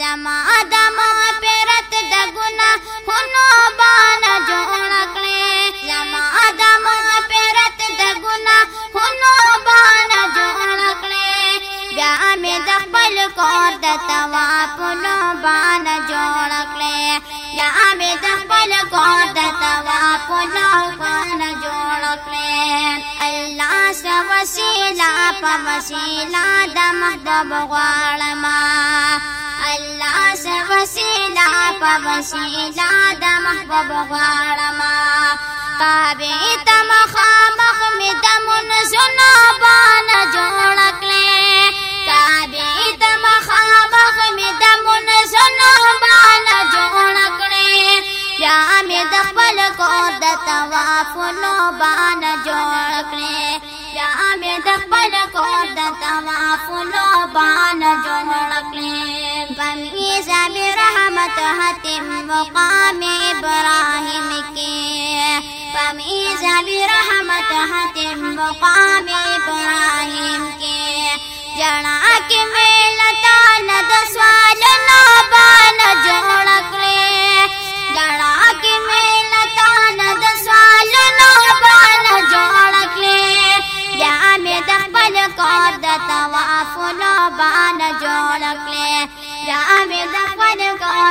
جماد میرت دگن ہنو بانک جمع پیرت دگن فون بان جڑک جام دمبل کو دباپلو بان جڑک نے جامع کو دباپلو بان جڑک لے اللہ دم دبان بشي دا د محبوب غارما کابې تم مخ مخ می د مون سنا بان جوړ کړې کابې ته مخ مخ می د مون سنا بان جوړ کړې می د خپل کو د طواف نو بان جوړ کړې یا می د خپل کو د طواف نو بان جوړ مقام ابراہیم کے فمیز برحمت حتم مقام ابراہیم کے جڑا کے نابان جوڑک لے جڑا ندوالے جام دبن بال جوڑک لے جام د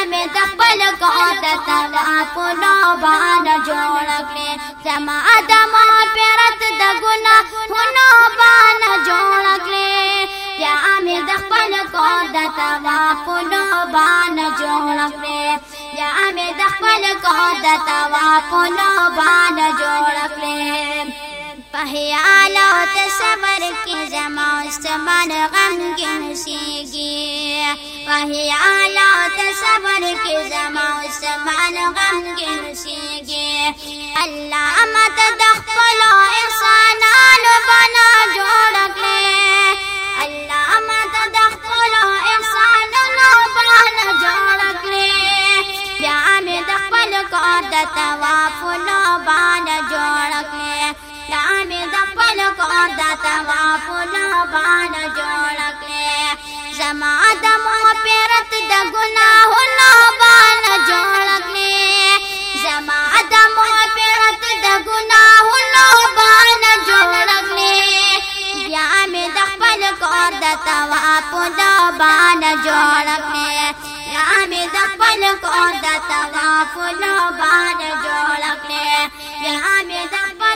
امې د خپل کوټ تر اپونو باندې جوړ کړې زما ادم پیرت د ګنا هونو باندې جوړ کړې بیا امې د خپل کوټ تر اپونو باندې جوړ کړې بیا امې د خپل کوټ تر اپونو باندې جوړ کړې پہیالو تے صبر کی زما استمان غم کی نسیگی پہیالو انسان غمګن شيږي الله مدد خپل انسانانو بنا جوړ کړي الله مدد خپل انسانانو بنا جوړ کړي بیا مې د خپل کار د طواف نو بنا جوړ کړي بیا مې د خپل کار د طواف نو بنا جوړ کړي زما د مو پیرت بار یہاں میں جوڑ